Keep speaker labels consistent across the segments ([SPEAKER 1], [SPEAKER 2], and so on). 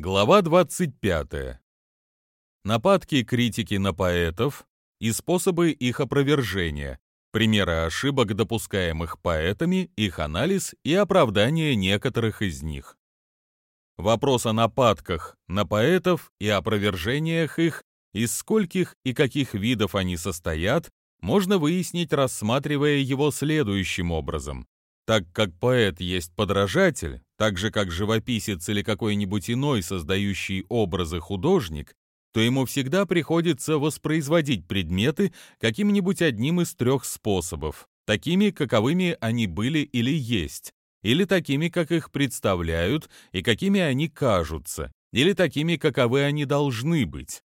[SPEAKER 1] Глава 25. Нападки критики на поэтов и способы их опровержения, примеры ошибок, допускаемых поэтами, их анализ и оправдание некоторых из них. Вопрос о нападках на поэтов и опровержениях их, из скольких и каких видов они состоят, можно выяснить, рассматривая его следующим образом. Так как поэт есть подражатель, так же как живописец или какой-нибудь иной создающий образы художник, то ему всегда приходится воспроизводить предметы каким-нибудь одним из трех способов, такими, каковыми они были или есть, или такими, как их представляют и какими они кажутся, или такими, каковы они должны быть.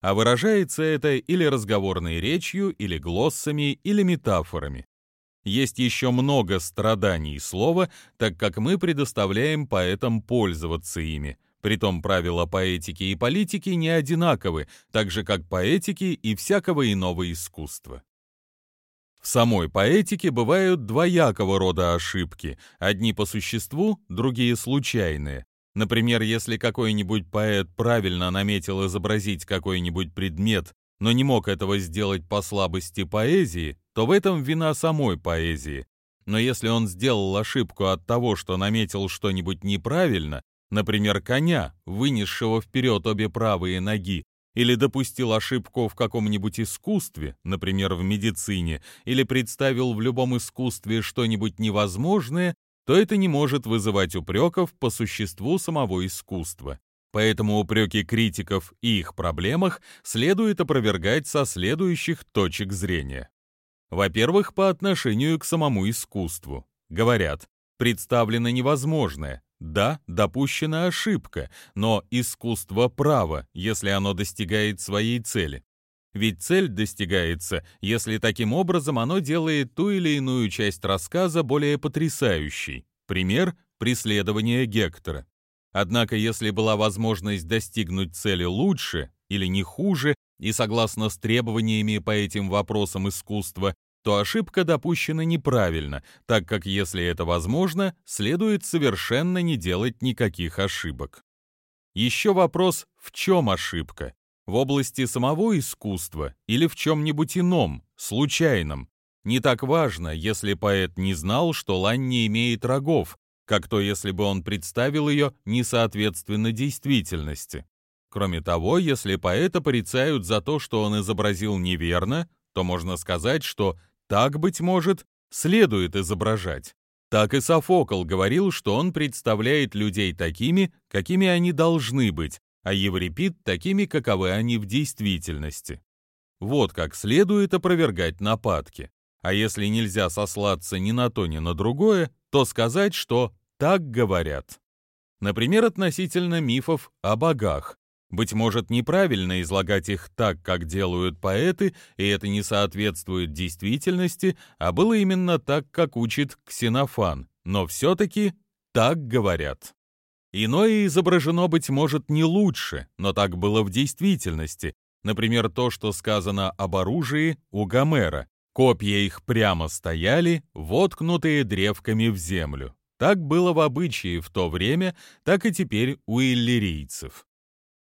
[SPEAKER 1] А выражается это или разговорной речью, или глоссами, или метафорами. Есть еще много страданий слова, так как мы предоставляем поэтам пользоваться ими. Притом правила поэтики и политики не одинаковы, так же как поэтики и всякого иного искусства. В самой поэтике бывают двоякого рода ошибки, одни по существу, другие случайные. Например, если какой-нибудь поэт правильно наметил изобразить какой-нибудь предмет, но не мог этого сделать по слабости поэзии, то в этом вина самой поэзии. Но если он сделал ошибку от того, что наметил что-нибудь неправильно, например, коня, вынесшего вперед обе правые ноги, или допустил ошибку в каком-нибудь искусстве, например, в медицине, или представил в любом искусстве что-нибудь невозможное, то это не может вызывать упреков по существу самого искусства. Поэтому упреки критиков и их проблемах следует опровергать со следующих точек зрения. Во-первых, по отношению к самому искусству. Говорят, представлено невозможное. Да, допущена ошибка, но искусство право, если оно достигает своей цели. Ведь цель достигается, если таким образом оно делает ту или иную часть рассказа более потрясающей. Пример – преследование Гектора. Однако, если была возможность достигнуть цели лучше или не хуже, и согласно с требованиями по этим вопросам искусства, то ошибка допущена неправильно, так как если это возможно, следует совершенно не делать никаких ошибок. Еще вопрос, в чем ошибка? В области самого искусства или в чем-нибудь ином, случайном? Не так важно, если поэт не знал, что лань не имеет рогов, как то, если бы он представил ее несоответственно действительности. Кроме того, если поэта порицают за то, что он изобразил неверно, то можно сказать, что так, быть может, следует изображать. Так и Софокл говорил, что он представляет людей такими, какими они должны быть, а Еврипид такими, каковы они в действительности. Вот как следует опровергать нападки. А если нельзя сослаться ни на то, ни на другое, то сказать, что так говорят. Например, относительно мифов о богах. Быть может, неправильно излагать их так, как делают поэты, и это не соответствует действительности, а было именно так, как учит Ксенофан, но все-таки так говорят. Иное изображено, быть может, не лучше, но так было в действительности. Например, то, что сказано об оружии у Гомера. Копья их прямо стояли, воткнутые древками в землю. Так было в обычае в то время, так и теперь у иллирийцев.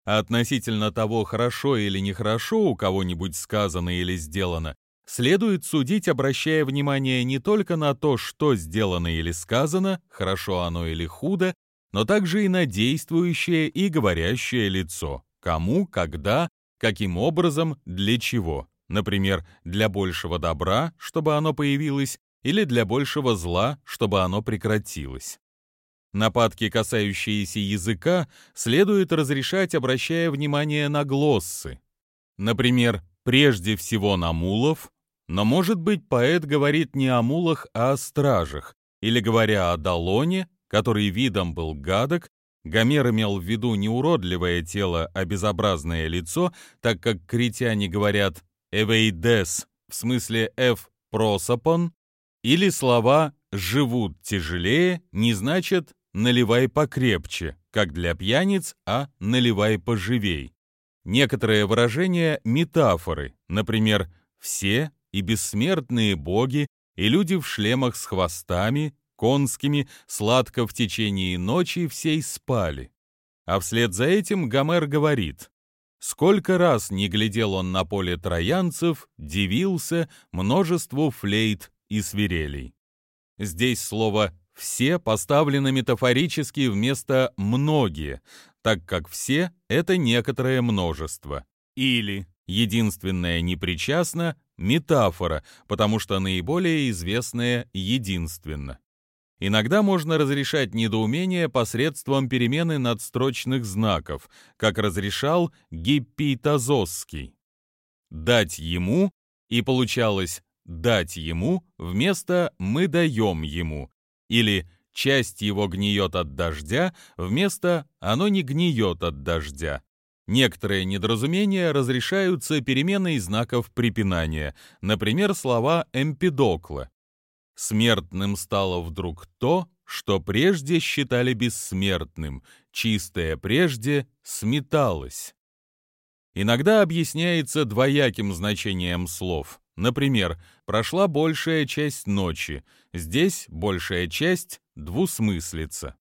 [SPEAKER 1] А относительно того, хорошо или нехорошо у кого-нибудь сказано или сделано, следует судить, обращая внимание не только на то, что сделано или сказано, хорошо оно или худо, но также и на действующее и говорящее лицо, кому, когда, каким образом, для чего. Например, для большего добра, чтобы оно появилось, или для большего зла, чтобы оно прекратилось. Нападки, касающиеся языка, следует разрешать, обращая внимание на глоссы. Например, прежде всего на мулов, но, может быть, поэт говорит не о мулах, а о стражах, или, говоря о Далоне, который видом был гадок, Гомер имел в виду не уродливое тело, а безобразное лицо, так как критяне говорят «эвейдес» в смысле «эв просопон», или слова «живут тяжелее» не значат «наливай покрепче», как для пьяниц, а «наливай поживей». Некоторые выражения — метафоры, например, «все» и «бессмертные боги» и люди в шлемах с хвостами, конскими, сладко в течение ночи всей спали. А вслед за этим Гомер говорит Сколько раз не глядел он на поле троянцев, дивился множеству флейт и свирелей. Здесь слово «все» поставлено метафорически вместо «многие», так как «все» — это некоторое множество. Или единственное непричастно — метафора, потому что наиболее известное единственно. Иногда можно разрешать недоумение посредством перемены надстрочных знаков, как разрешал Гиппитозосский. «Дать ему» и получалось «дать ему» вместо «мы даем ему» или «часть его гниет от дождя» вместо «оно не гниет от дождя». Некоторые недоразумения разрешаются переменой знаков препинания, например, слова Эмпидокла Смертным стало вдруг то, что прежде считали бессмертным, чистое прежде сметалось. Иногда объясняется двояким значением слов. Например, прошла большая часть ночи, здесь большая часть двусмыслица.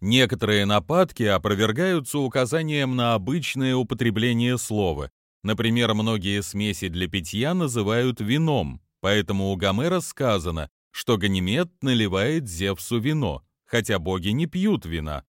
[SPEAKER 1] Некоторые нападки опровергаются указанием на обычное употребление слова. Например, многие смеси для питья называют вином, поэтому у Гомера сказано что Ганимед наливает Зевсу вино, хотя боги не пьют вина.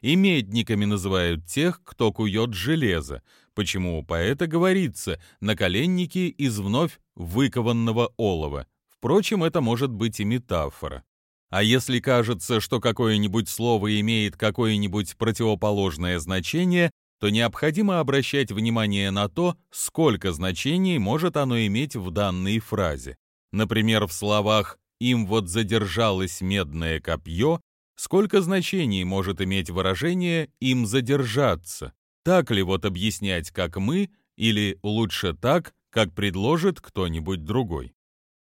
[SPEAKER 1] И медниками называют тех, кто кует железо, почему у поэта говорится «наколенники из вновь выкованного олова». Впрочем, это может быть и метафора. А если кажется, что какое-нибудь слово имеет какое-нибудь противоположное значение, то необходимо обращать внимание на то, сколько значений может оно иметь в данной фразе. Например, в словах им вот задержалось медное копье, сколько значений может иметь выражение «им задержаться». Так ли вот объяснять, как мы, или лучше так, как предложит кто-нибудь другой?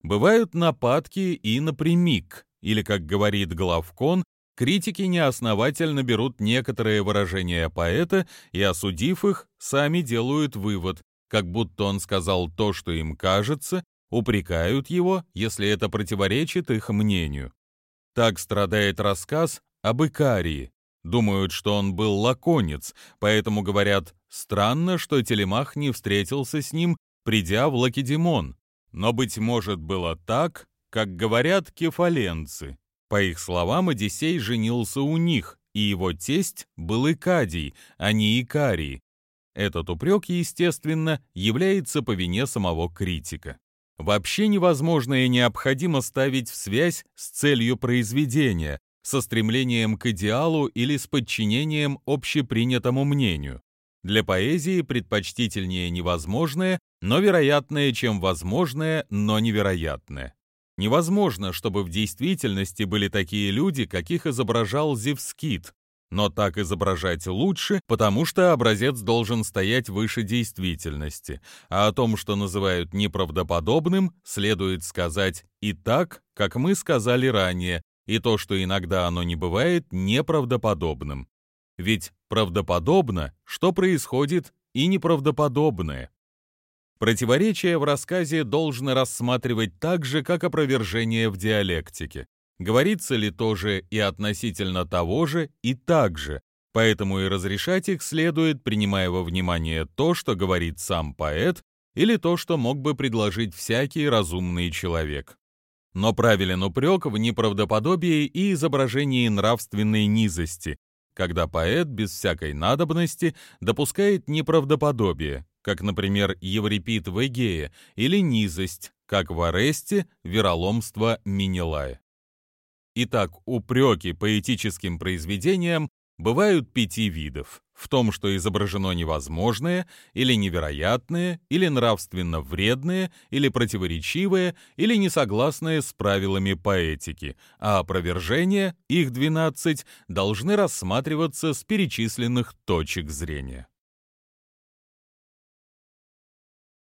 [SPEAKER 1] Бывают нападки и напрямик, или, как говорит Главкон, критики неосновательно берут некоторые выражения поэта и, осудив их, сами делают вывод, как будто он сказал то, что им кажется, упрекают его, если это противоречит их мнению. Так страдает рассказ об Икарии. Думают, что он был лаконец, поэтому говорят «странно, что Телемах не встретился с ним, придя в Лакедемон». Но, быть может, было так, как говорят кефаленцы. По их словам, Одиссей женился у них, и его тесть был Икадий, а не Икарий. Этот упрек, естественно, является по вине самого критика. Вообще невозможно и необходимо ставить в связь с целью произведения, со стремлением к идеалу или с подчинением общепринятому мнению. Для поэзии предпочтительнее невозможное, но вероятное, чем возможное, но невероятное. Невозможно, чтобы в действительности были такие люди, каких изображал Зевскит, но так изображать лучше, потому что образец должен стоять выше действительности, а о том, что называют неправдоподобным, следует сказать и так, как мы сказали ранее, и то, что иногда оно не бывает неправдоподобным. Ведь правдоподобно, что происходит и неправдоподобное. Противоречие в рассказе должно рассматривать так же, как опровержение в диалектике. Говорится ли тоже и относительно того же, и так же, поэтому и разрешать их следует, принимая во внимание то, что говорит сам поэт, или то, что мог бы предложить всякий разумный человек. Но правилен упрек в неправдоподобии и изображении нравственной низости, когда поэт без всякой надобности допускает неправдоподобие, как, например, Еврипид в Эгее, или низость, как в Аресте, вероломство Минилая. Итак, упреки поэтическим произведениям бывают пяти видов. В том, что изображено невозможное, или невероятное, или нравственно вредное, или противоречивое, или несогласное с правилами поэтики, а опровержения, их 12, должны рассматриваться с перечисленных точек зрения.